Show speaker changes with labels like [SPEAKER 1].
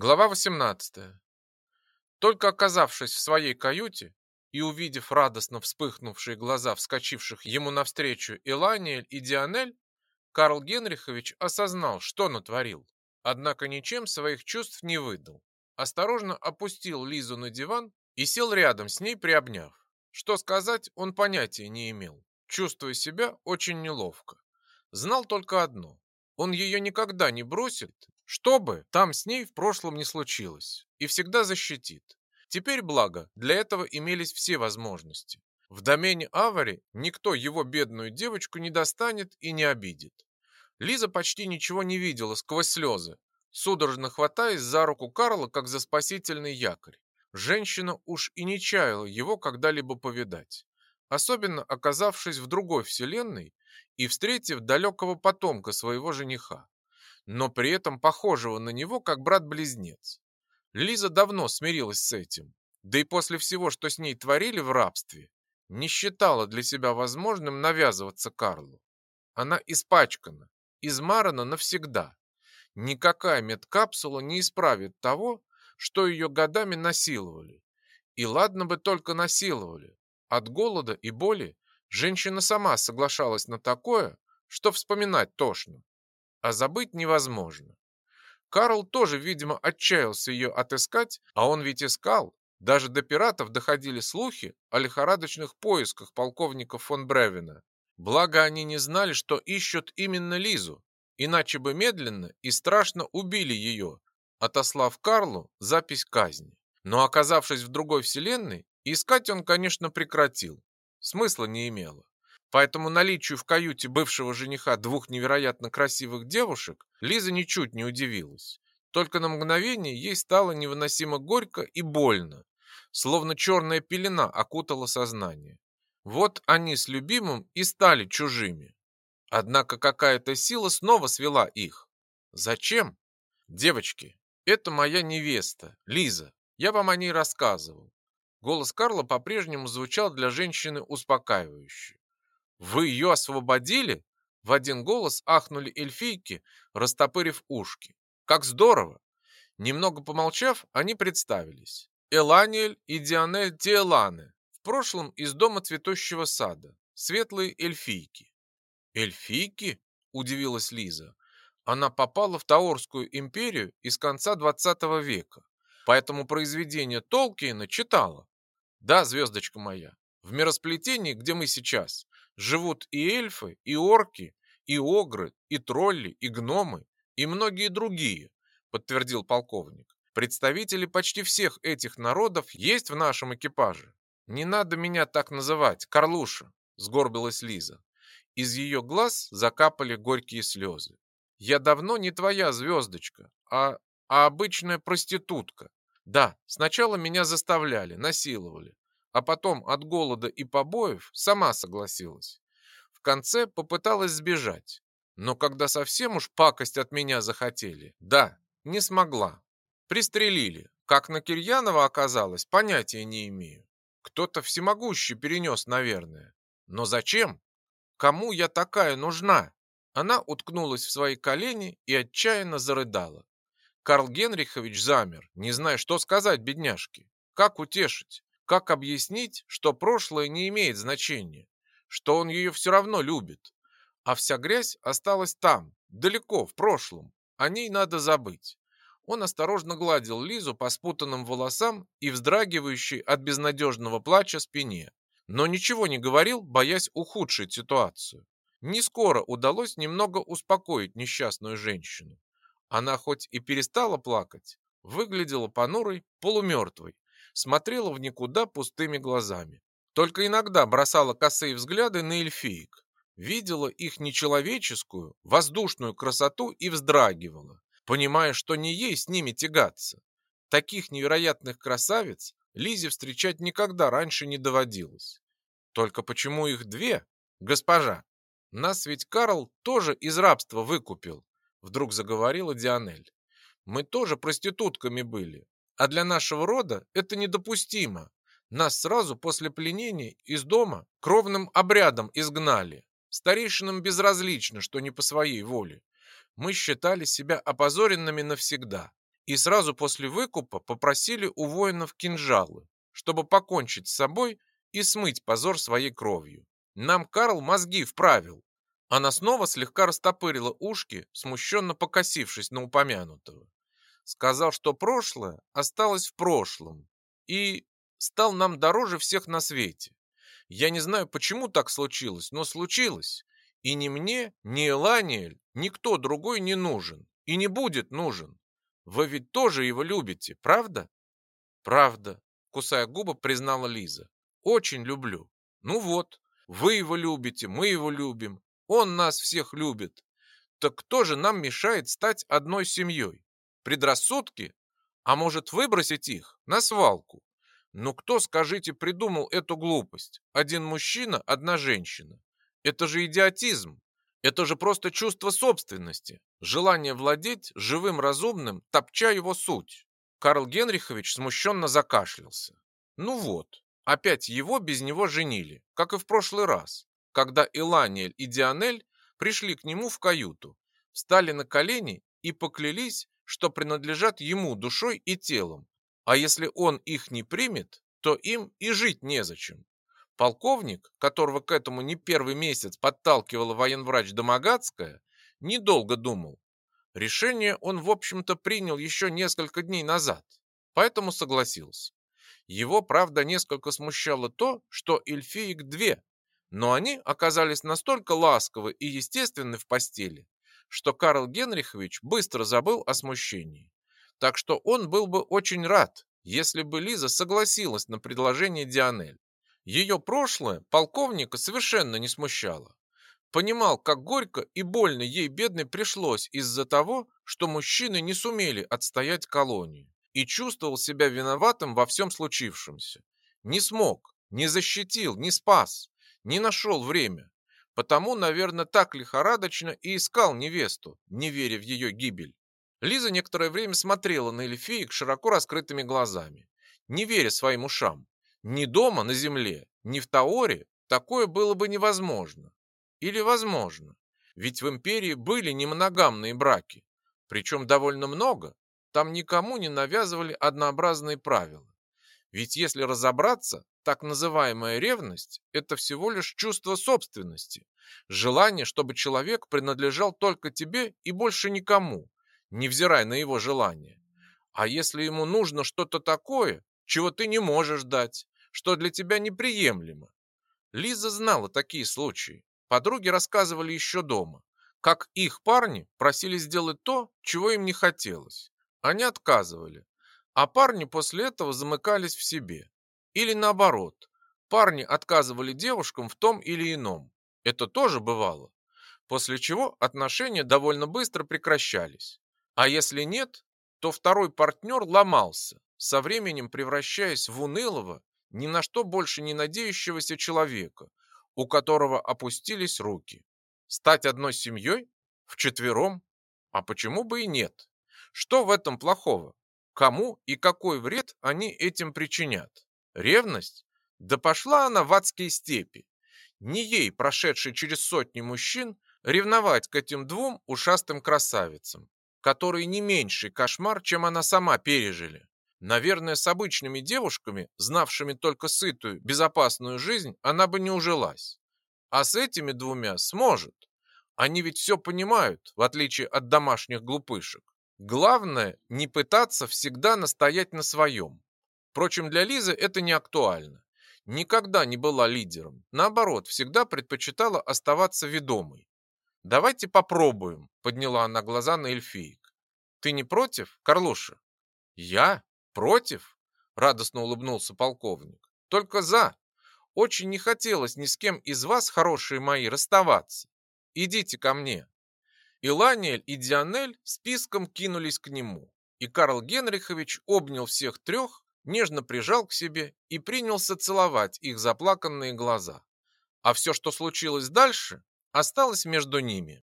[SPEAKER 1] Глава 18. Только оказавшись в своей каюте и увидев радостно вспыхнувшие глаза вскочивших ему навстречу Эланиэль и Дианель, Карл Генрихович осознал, что натворил. Однако ничем своих чувств не выдал. Осторожно опустил Лизу на диван и сел рядом с ней, приобняв. Что сказать, он понятия не имел, чувствуя себя очень неловко. Знал только одно. Он ее никогда не бросит что бы там с ней в прошлом не случилось, и всегда защитит. Теперь, благо, для этого имелись все возможности. В домене Авари никто его бедную девочку не достанет и не обидит. Лиза почти ничего не видела сквозь слезы, судорожно хватаясь за руку Карла, как за спасительный якорь. Женщина уж и не чаяла его когда-либо повидать, особенно оказавшись в другой вселенной и встретив далекого потомка своего жениха но при этом похожего на него, как брат-близнец. Лиза давно смирилась с этим, да и после всего, что с ней творили в рабстве, не считала для себя возможным навязываться Карлу. Она испачкана, измарана навсегда. Никакая медкапсула не исправит того, что ее годами насиловали. И ладно бы только насиловали. От голода и боли женщина сама соглашалась на такое, что вспоминать тошно а забыть невозможно. Карл тоже, видимо, отчаялся ее отыскать, а он ведь искал. Даже до пиратов доходили слухи о лихорадочных поисках полковника фон Бревена. Благо они не знали, что ищут именно Лизу, иначе бы медленно и страшно убили ее, отослав Карлу запись казни. Но оказавшись в другой вселенной, искать он, конечно, прекратил. Смысла не имело. Поэтому наличию в каюте бывшего жениха двух невероятно красивых девушек Лиза ничуть не удивилась. Только на мгновение ей стало невыносимо горько и больно, словно черная пелена окутала сознание. Вот они с любимым и стали чужими. Однако какая-то сила снова свела их. Зачем? Девочки, это моя невеста, Лиза. Я вам о ней рассказывал. Голос Карла по-прежнему звучал для женщины успокаивающе. «Вы ее освободили?» В один голос ахнули эльфийки, растопырив ушки. «Как здорово!» Немного помолчав, они представились. Эланиэль и Дианель Диэлане, в прошлом из дома цветущего сада, светлые эльфийки. «Эльфийки?» – удивилась Лиза. Она попала в Таорскую империю из конца 20 века, поэтому произведение Толкиена читала. Да, звездочка моя, в миросплетении, где мы сейчас, живут и эльфы, и орки, и огры, и тролли, и гномы, и многие другие, подтвердил полковник. Представители почти всех этих народов есть в нашем экипаже. Не надо меня так называть, Карлуша, сгорбилась Лиза. Из ее глаз закапали горькие слезы. Я давно не твоя звездочка, а, а обычная проститутка. Да, сначала меня заставляли, насиловали, а потом от голода и побоев сама согласилась. В конце попыталась сбежать, но когда совсем уж пакость от меня захотели, да, не смогла. Пристрелили. Как на Кирьянова оказалось, понятия не имею. Кто-то всемогущий перенес, наверное. Но зачем? Кому я такая нужна? Она уткнулась в свои колени и отчаянно зарыдала. Карл Генрихович замер, не зная, что сказать бедняжке. Как утешить? Как объяснить, что прошлое не имеет значения, что он ее все равно любит, а вся грязь осталась там, далеко, в прошлом, о ней надо забыть. Он осторожно гладил Лизу по спутанным волосам и вздрагивающей от безнадежного плача спине, но ничего не говорил, боясь ухудшить ситуацию. Не скоро удалось немного успокоить несчастную женщину. Она хоть и перестала плакать, выглядела понурой, полумертвой, смотрела в никуда пустыми глазами. Только иногда бросала косые взгляды на эльфиек, видела их нечеловеческую, воздушную красоту и вздрагивала, понимая, что не ей с ними тягаться. Таких невероятных красавиц Лизе встречать никогда раньше не доводилось. Только почему их две, госпожа? Нас ведь Карл тоже из рабства выкупил, вдруг заговорила Дианель. Мы тоже проститутками были, а для нашего рода это недопустимо. Нас сразу после пленения из дома кровным обрядом изгнали. Старейшинам безразлично, что не по своей воле. Мы считали себя опозоренными навсегда. и сразу после выкупа попросили у воинов кинжалы, чтобы покончить с собой и смыть позор своей кровью. Нам Карл мозги вправил. Она снова слегка растопырила ушки, смущенно покосившись на упомянутого. Сказал, что прошлое осталось в прошлом и стал нам дороже всех на свете. Я не знаю, почему так случилось, но случилось. И ни мне, ни Эланиэль, никто другой не нужен и не будет нужен. Вы ведь тоже его любите, правда? Правда, кусая губы, признала Лиза. Очень люблю. Ну вот, вы его любите, мы его любим. Он нас всех любит. Так кто же нам мешает стать одной семьей? Предрассудки? А может выбросить их на свалку? Ну кто, скажите, придумал эту глупость? Один мужчина, одна женщина. Это же идиотизм. Это же просто чувство собственности, желание владеть живым разумным, топча его суть. Карл Генрихович смущенно закашлялся. Ну вот, опять его без него женили, как и в прошлый раз, когда Иланиэль и Дианель пришли к нему в каюту, встали на колени и поклялись, что принадлежат ему душой и телом, а если он их не примет, то им и жить незачем. Полковник, которого к этому не первый месяц подталкивала военврач Домогацкая, недолго думал. Решение он, в общем-то, принял еще несколько дней назад, поэтому согласился. Его, правда, несколько смущало то, что эльфиек две, но они оказались настолько ласковы и естественны в постели, что Карл Генрихович быстро забыл о смущении. Так что он был бы очень рад, если бы Лиза согласилась на предложение Дианель. Ее прошлое полковника совершенно не смущало. Понимал, как горько и больно ей, бедной, пришлось из-за того, что мужчины не сумели отстоять колонию. И чувствовал себя виноватым во всем случившемся. Не смог, не защитил, не спас, не нашел время. Потому, наверное, так лихорадочно и искал невесту, не веря в ее гибель. Лиза некоторое время смотрела на эльфиек широко раскрытыми глазами, не веря своим ушам. Ни дома на земле, ни в Таоре такое было бы невозможно. Или возможно. Ведь в империи были немоногамные браки. Причем довольно много. Там никому не навязывали однообразные правила. Ведь если разобраться, так называемая ревность – это всего лишь чувство собственности. Желание, чтобы человек принадлежал только тебе и больше никому, невзирая на его желание. А если ему нужно что-то такое, чего ты не можешь дать, что для тебя неприемлемо. Лиза знала такие случаи. Подруги рассказывали еще дома, как их парни просили сделать то, чего им не хотелось. Они отказывали, а парни после этого замыкались в себе. Или наоборот, парни отказывали девушкам в том или ином. Это тоже бывало. После чего отношения довольно быстро прекращались. А если нет, то второй партнер ломался, со временем превращаясь в унылого, ни на что больше не надеющегося человека, у которого опустились руки. Стать одной семьей? Вчетвером? А почему бы и нет? Что в этом плохого? Кому и какой вред они этим причинят? Ревность? Да пошла она в адские степи. Не ей, прошедшей через сотни мужчин, ревновать к этим двум ушастым красавицам, которые не меньший кошмар, чем она сама пережили. Наверное, с обычными девушками, знавшими только сытую, безопасную жизнь, она бы не ужилась. А с этими двумя сможет. Они ведь все понимают, в отличие от домашних глупышек. Главное, не пытаться всегда настоять на своем. Впрочем, для Лизы это не актуально. Никогда не была лидером. Наоборот, всегда предпочитала оставаться ведомой. «Давайте попробуем», — подняла она глаза на эльфиек. «Ты не против, Карлуша?» «Я? Против? Радостно улыбнулся полковник. Только за. Очень не хотелось ни с кем из вас, хорошие мои, расставаться. Идите ко мне. И Ланиэль, и Дианель списком кинулись к нему. И Карл Генрихович обнял всех трех, нежно прижал к себе и принялся целовать их заплаканные глаза. А все, что случилось дальше, осталось между ними.